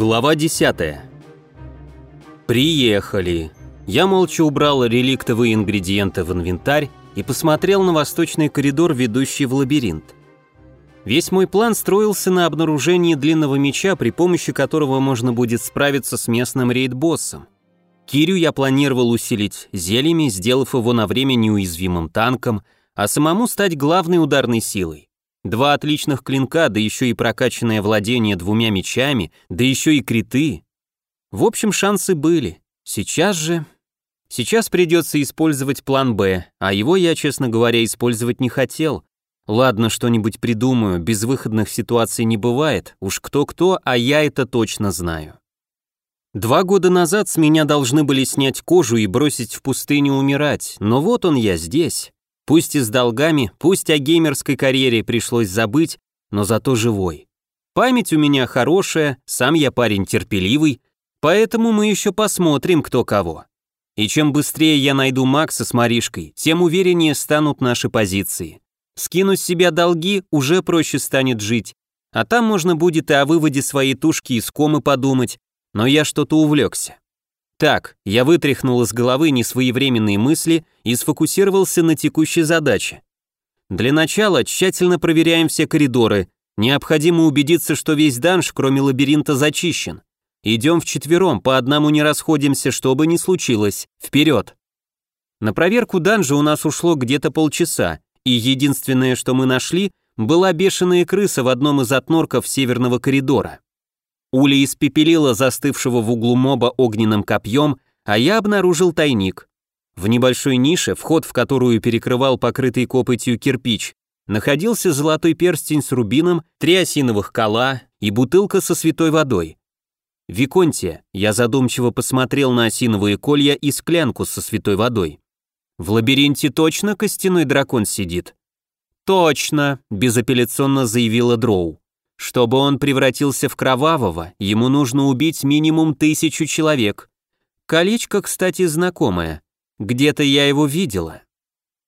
Глава 10. Приехали. Я молча убрал реликтовые ингредиенты в инвентарь и посмотрел на восточный коридор, ведущий в лабиринт. Весь мой план строился на обнаружении длинного меча, при помощи которого можно будет справиться с местным рейд-боссом. Кирю я планировал усилить зельями, сделав его на время неуязвимым танком, а самому стать главной ударной силой. Два отличных клинка, да еще и прокачанное владение двумя мечами, да еще и криты. В общем, шансы были. Сейчас же... Сейчас придется использовать план «Б», а его я, честно говоря, использовать не хотел. Ладно, что-нибудь придумаю, безвыходных ситуаций не бывает, уж кто-кто, а я это точно знаю. Два года назад с меня должны были снять кожу и бросить в пустыню умирать, но вот он я здесь. Пусть и с долгами, пусть о геймерской карьере пришлось забыть, но зато живой. Память у меня хорошая, сам я парень терпеливый, поэтому мы еще посмотрим, кто кого. И чем быстрее я найду Макса с Маришкой, тем увереннее станут наши позиции. Скинуть с себя долги уже проще станет жить, а там можно будет и о выводе своей тушки из комы подумать, но я что-то увлекся. Так, я вытряхнул из головы несвоевременные мысли и сфокусировался на текущей задаче. Для начала тщательно проверяем все коридоры. Необходимо убедиться, что весь данж, кроме лабиринта, зачищен. Идем вчетвером, по одному не расходимся, что бы ни случилось. Вперед! На проверку данжа у нас ушло где-то полчаса, и единственное, что мы нашли, была бешеная крыса в одном из отнорков северного коридора. Уля испепелила застывшего в углу моба огненным копьем, а я обнаружил тайник. В небольшой нише, вход в которую перекрывал покрытый копотью кирпич, находился золотой перстень с рубином, три осиновых кола и бутылка со святой водой. Виконтия, я задумчиво посмотрел на осиновые колья и склянку со святой водой. В лабиринте точно костяной дракон сидит? Точно, безапелляционно заявила Дроу. Чтобы он превратился в кровавого, ему нужно убить минимум тысячу человек. Колечко, кстати, знакомое. Где-то я его видела.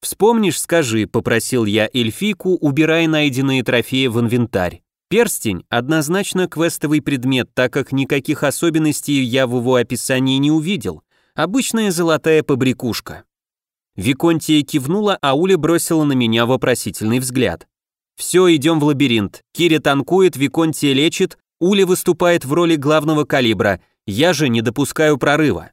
«Вспомнишь, скажи», — попросил я эльфийку, убирая найденные трофеи в инвентарь. Перстень — однозначно квестовый предмет, так как никаких особенностей я в его описании не увидел. Обычная золотая побрякушка. Виконтия кивнула, а Уля бросила на меня вопросительный взгляд. Все, идем в лабиринт. Кири танкует, Виконтия лечит, Уля выступает в роли главного калибра, я же не допускаю прорыва.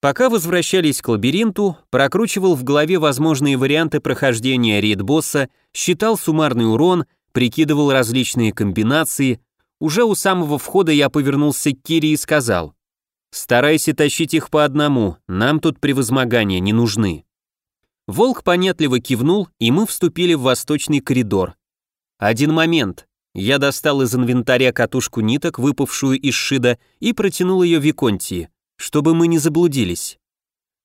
Пока возвращались к лабиринту, прокручивал в голове возможные варианты прохождения рейд-босса, считал суммарный урон, прикидывал различные комбинации. Уже у самого входа я повернулся к Кире и сказал, «Старайся тащить их по одному, нам тут превозмогания не нужны». Волк понятливо кивнул, и мы вступили в восточный коридор. Один момент. Я достал из инвентаря катушку ниток, выпавшую из шида, и протянул ее Виконтии, чтобы мы не заблудились.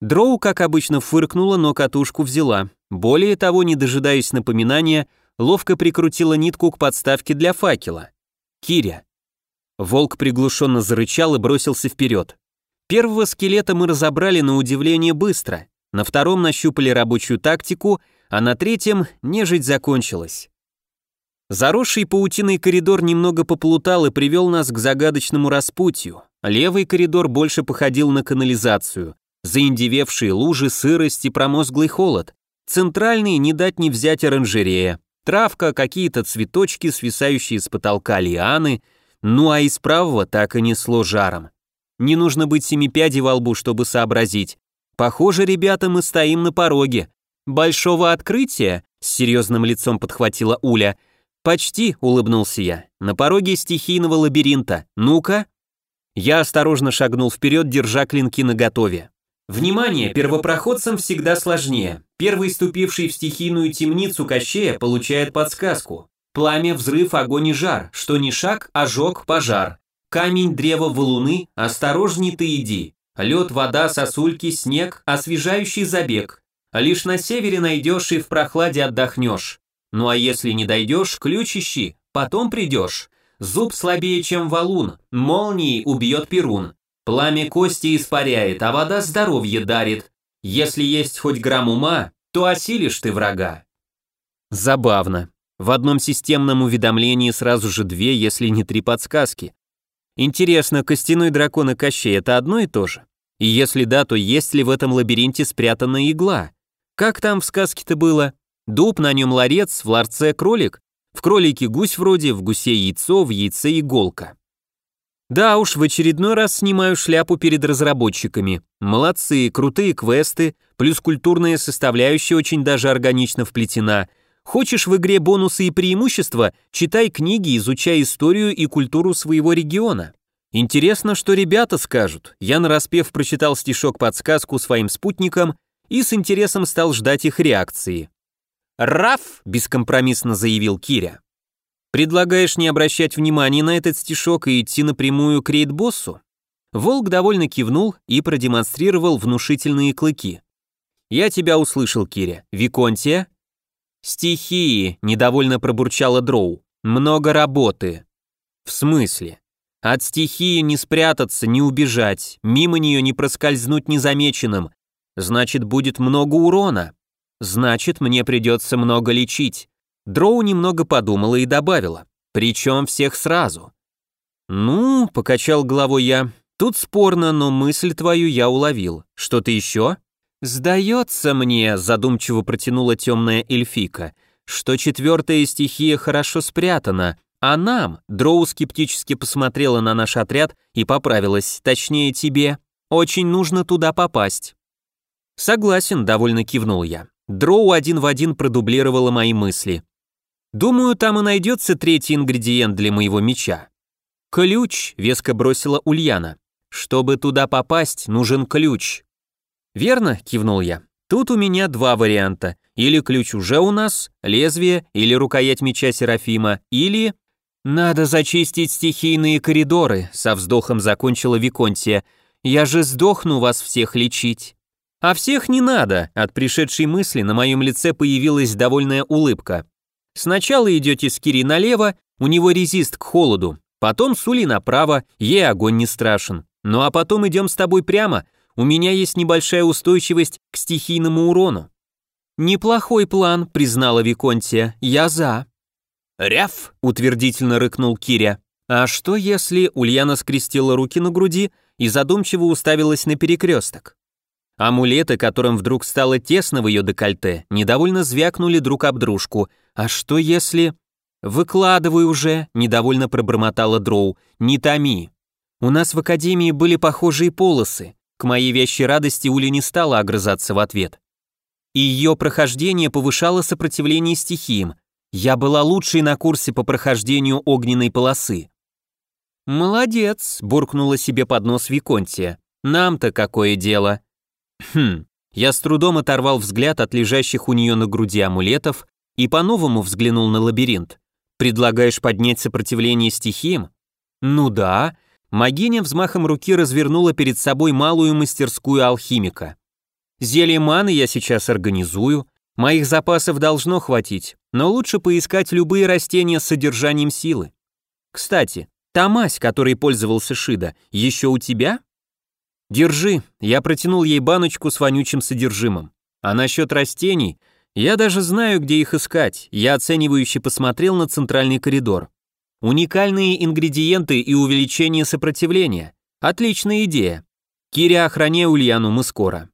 Дроу, как обычно, фыркнула, но катушку взяла. Более того, не дожидаясь напоминания, ловко прикрутила нитку к подставке для факела. Киря. Волк приглушенно зарычал и бросился вперед. Первого скелета мы разобрали на удивление быстро, на втором нащупали рабочую тактику, а на третьем нежить закончилась. Заросший паутиной коридор немного поплутал и привел нас к загадочному распутью. Левый коридор больше походил на канализацию. Заиндевевшие лужи, сырость и промозглый холод. Центральный не дать не взять оранжерея. Травка, какие-то цветочки, свисающие с потолка лианы. Ну а из правого так и несло жаром. Не нужно быть семипядей во лбу, чтобы сообразить. Похоже, ребята, мы стоим на пороге. Большого открытия, с серьезным лицом подхватила Уля, — «Почти», — улыбнулся я, — «на пороге стихийного лабиринта. Ну-ка». Я осторожно шагнул вперед, держа клинки наготове. Внимание, первопроходцам всегда сложнее. Первый, ступивший в стихийную темницу Кощея, получает подсказку. Пламя, взрыв, огонь и жар. Что ни шаг, ожог, пожар. Камень, древо, валуны, осторожней ты иди. Лед, вода, сосульки, снег, освежающий забег. Лишь на севере найдешь и в прохладе отдохнешь. Ну а если не дойдешь, ключ ищи, потом придешь. Зуб слабее, чем валун, молнией убьет перун. Пламя кости испаряет, а вода здоровье дарит. Если есть хоть грамм ума, то осилишь ты врага. Забавно. В одном системном уведомлении сразу же две, если не три подсказки. Интересно, костяной дракон и Кощей — это одно и то же? И если да, то есть ли в этом лабиринте спрятана игла? Как там в сказке-то было? Дуб, на нем ларец, в ларце кролик, в кролике гусь вроде, в гусе яйцо, в яйце иголка. Да уж, в очередной раз снимаю шляпу перед разработчиками. Молодцы, крутые квесты, плюс культурная составляющая очень даже органично вплетена. Хочешь в игре бонусы и преимущества? Читай книги, изучай историю и культуру своего региона. Интересно, что ребята скажут. Я нараспев прочитал стишок-подсказку своим спутникам и с интересом стал ждать их реакции. «Раф!» – бескомпромиссно заявил Киря. Предлагаешь не обращать внимания на этот стишок и идти напрямую к рейд-боссу? Волк довольно кивнул и продемонстрировал внушительные клыки. «Я тебя услышал, Киря. Виконтия?» «Стихии», — недовольно пробурчала Дроу. «Много работы». «В смысле?» «От стихии не спрятаться, не убежать, мимо нее не проскользнуть незамеченным. Значит, будет много урона. Значит, мне придется много лечить. Дроу немного подумала и добавила. «Причем всех сразу». «Ну», — покачал головой я, — «тут спорно, но мысль твою я уловил. Что-то еще?» «Сдается мне», — задумчиво протянула темная эльфика, «что четвертая стихия хорошо спрятана, а нам», — Дроу скептически посмотрела на наш отряд и поправилась, точнее тебе, «очень нужно туда попасть». «Согласен», — довольно кивнул я. Дроу один в один продублировала мои мысли. Думаю, там и найдется третий ингредиент для моего меча. Ключ, веско бросила Ульяна. Чтобы туда попасть, нужен ключ. Верно, кивнул я. Тут у меня два варианта. Или ключ уже у нас, лезвие, или рукоять меча Серафима, или... «Надо зачистить стихийные коридоры», — со вздохом закончила Виконтия. «Я же сдохну вас всех лечить». «А всех не надо», — от пришедшей мысли на моем лице появилась довольная улыбка. Сначала идете с Кири налево, у него резист к холоду, потом с Ули направо, ей огонь не страшен. Ну а потом идем с тобой прямо, у меня есть небольшая устойчивость к стихийному урону». «Неплохой план», — признала Виконтия, — «я за». «Ряв!» — утвердительно рыкнул Киря. «А что если...» — Ульяна скрестила руки на груди и задумчиво уставилась на перекресток. Амулеты, которым вдруг стало тесно в ее декольте, недовольно звякнули друг об дружку. «А что если...» «Выкладывай уже», — недовольно пробормотала Дроу. «Не томи». «У нас в академии были похожие полосы». К моей вещей радости Уля не стала огрызаться в ответ. И ее прохождение повышало сопротивление стихиям. Я была лучшей на курсе по прохождению огненной полосы. «Молодец», — буркнула себе под нос Виконтия. «Нам-то какое дело?» Хм, я с трудом оторвал взгляд от лежащих у нее на груди амулетов и по-новому взглянул на лабиринт. Предлагаешь поднять сопротивление стихиям? Ну да. Магиня взмахом руки развернула перед собой малую мастерскую алхимика. Зелье маны я сейчас организую, моих запасов должно хватить, но лучше поискать любые растения с содержанием силы. Кстати, та мазь, которой пользовался Шида, еще у тебя? «Держи», я протянул ей баночку с вонючим содержимым. А насчет растений, я даже знаю, где их искать, я оценивающе посмотрел на центральный коридор. Уникальные ингредиенты и увеличение сопротивления. Отличная идея. Киря, охраняй Ульяну, мы скоро.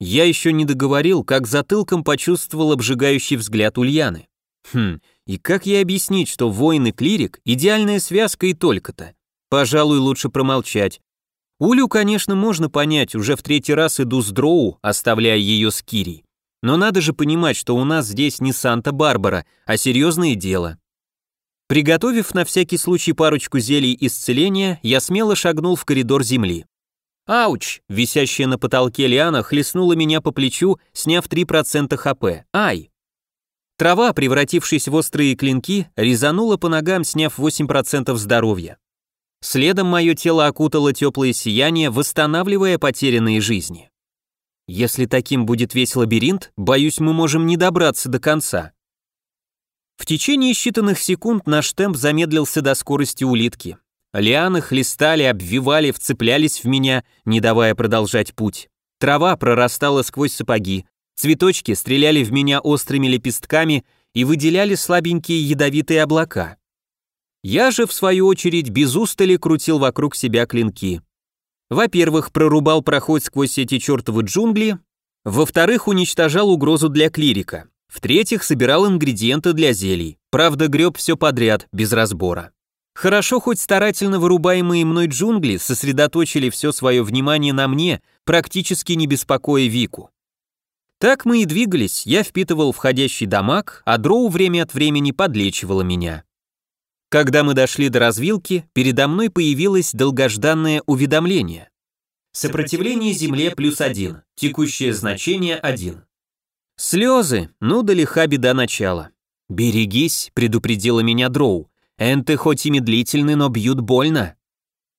Я еще не договорил, как затылком почувствовал обжигающий взгляд Ульяны. Хм, и как ей объяснить, что воин и клирик – идеальная связка и только-то? Пожалуй, лучше промолчать, Улю, конечно, можно понять, уже в третий раз иду с Дроу, оставляя ее с Кири. Но надо же понимать, что у нас здесь не Санта-Барбара, а серьезное дело. Приготовив на всякий случай парочку зелий исцеления, я смело шагнул в коридор земли. Ауч! Висящая на потолке лиана хлестнула меня по плечу, сняв 3% хп. Ай! Трава, превратившись в острые клинки, резанула по ногам, сняв 8% здоровья. Следом мое тело окутало теплое сияние, восстанавливая потерянные жизни. Если таким будет весь лабиринт, боюсь, мы можем не добраться до конца. В течение считанных секунд наш темп замедлился до скорости улитки. Лианы хлестали, обвивали, вцеплялись в меня, не давая продолжать путь. Трава прорастала сквозь сапоги, цветочки стреляли в меня острыми лепестками и выделяли слабенькие ядовитые облака. Я же, в свою очередь, без устали крутил вокруг себя клинки. Во-первых, прорубал проход сквозь эти чертовы джунгли, во-вторых, уничтожал угрозу для клирика, в-третьих, собирал ингредиенты для зелий, правда, греб все подряд, без разбора. Хорошо, хоть старательно вырубаемые мной джунгли сосредоточили все свое внимание на мне, практически не беспокоя Вику. Так мы и двигались, я впитывал входящий дамаг, а дроу время от времени подлечивала меня. Когда мы дошли до развилки, передо мной появилось долгожданное уведомление. Сопротивление Земле плюс один, текущее значение один. Слезы, ну да лиха беда начала. «Берегись», — предупредила меня Дроу, «энты хоть и медлительны, но бьют больно».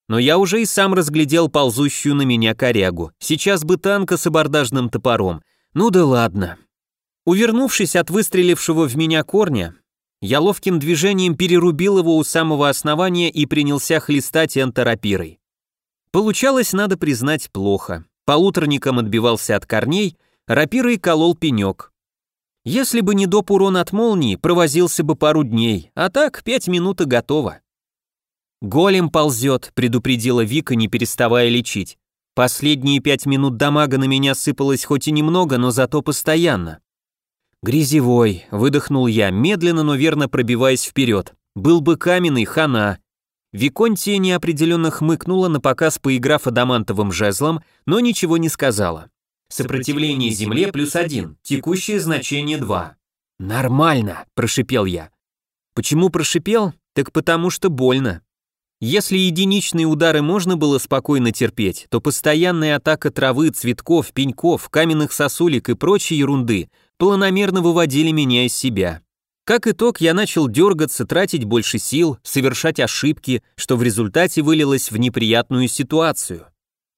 Но я уже и сам разглядел ползущую на меня корягу, сейчас бы танка с абордажным топором, ну да ладно. Увернувшись от выстрелившего в меня корня, я ловким движением перерубил его у самого основания и принялся хлестать энтерапирой. Получалось, надо признать, плохо. Полуторником отбивался от корней, рапирой колол пенек. Если бы не доп урон от молнии, провозился бы пару дней, а так пять минут и готово. «Голем ползет», — предупредила Вика, не переставая лечить. Последние пять минут дамага на меня сыпалось хоть и немного, но зато постоянно. «Грязевой», — выдохнул я, медленно, но верно пробиваясь вперед. «Был бы каменный, хана». Виконтия неопределенно хмыкнула, на показ поиграв адамантовым жезлом, но ничего не сказала. Сопротивление Земле плюс один, текущее значение два. «Нормально», — прошипел я. Почему прошипел? Так потому что больно. Если единичные удары можно было спокойно терпеть, то постоянная атака травы, цветков, пеньков, каменных сосулек и прочей ерунды планомерно выводили меня из себя. Как итог, я начал дергаться, тратить больше сил, совершать ошибки, что в результате вылилось в неприятную ситуацию.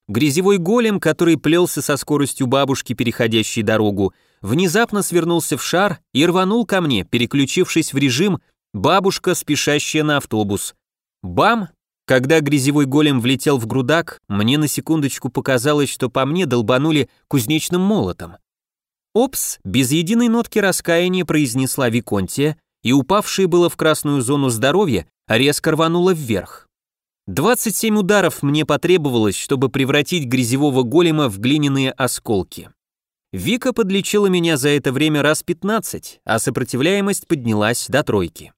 Грязевой голем, который плелся со скоростью бабушки, переходящей дорогу, внезапно свернулся в шар и рванул ко мне, переключившись в режим «бабушка, спешащая на автобус», Бам! Когда грязевой голем влетел в грудак, мне на секундочку показалось, что по мне долбанули кузнечным молотом. «Опс!» — без единой нотки раскаяния произнесла Виконтия, и упавшая было в красную зону здоровья резко рванула вверх. 27 ударов мне потребовалось, чтобы превратить грязевого голема в глиняные осколки. Вика подлечила меня за это время раз 15, а сопротивляемость поднялась до тройки.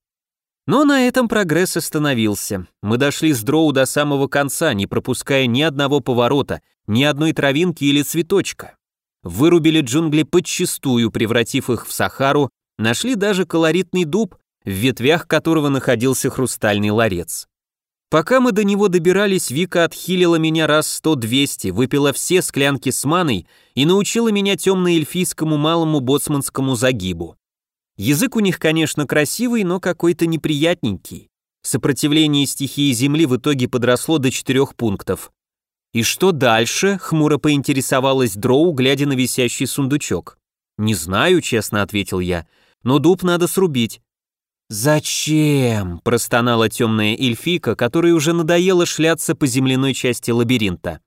Но на этом прогресс остановился. Мы дошли с дроу до самого конца, не пропуская ни одного поворота, ни одной травинки или цветочка. Вырубили джунгли подчистую, превратив их в Сахару, нашли даже колоритный дуб, в ветвях которого находился хрустальный ларец. Пока мы до него добирались, Вика отхилила меня раз сто-двести, выпила все склянки с маной и научила меня темно-эльфийскому малому боцманскому загибу. Язык у них, конечно, красивый, но какой-то неприятненький. Сопротивление стихии Земли в итоге подросло до четырех пунктов. «И что дальше?» — хмуро поинтересовалась Дроу, глядя на висящий сундучок. «Не знаю», — честно ответил я, — «но дуб надо срубить». «Зачем?» — простонала темная эльфийка, которой уже надоело шляться по земляной части лабиринта.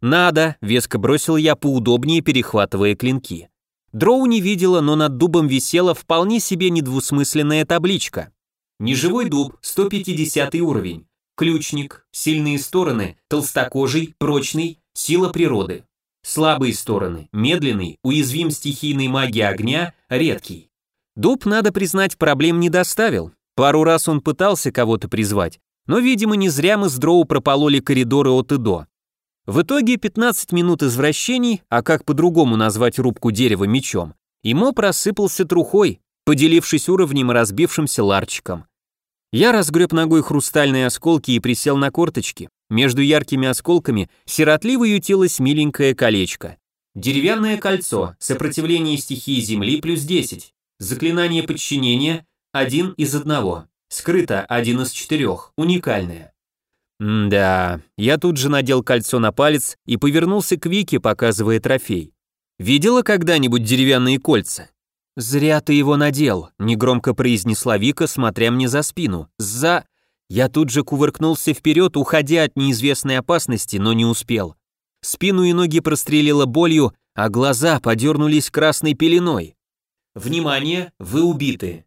«Надо», — веско бросил я, поудобнее перехватывая клинки. Дроу не видела, но над дубом висела вполне себе недвусмысленная табличка. Неживой дуб, 150 уровень. Ключник, сильные стороны, толстокожий, прочный, сила природы. Слабые стороны, медленный, уязвим стихийной магии огня, редкий. Дуб, надо признать, проблем не доставил. Пару раз он пытался кого-то призвать, но, видимо, не зря мы с Дроу пропололи коридоры от и до. В итоге 15 минут извращений, а как по-другому назвать рубку дерева мечом, и моб рассыпался трухой, поделившись уровнем и разбившимся ларчиком. Я разгреб ногой хрустальные осколки и присел на корточки. Между яркими осколками сиротливо ютилось миленькое колечко. Деревянное кольцо, сопротивление стихии Земли плюс 10. Заклинание подчинения – один из одного. Скрыто один из четырех, уникальное. М-да, я тут же надел кольцо на палец и повернулся к Вике, показывая трофей. Видела когда-нибудь деревянные кольца? Зря ты его надел, негромко произнесла Вика, смотря мне за спину. За... Я тут же кувыркнулся вперед, уходя от неизвестной опасности, но не успел. Спину и ноги прострелило болью, а глаза подернулись красной пеленой. Внимание, вы убиты.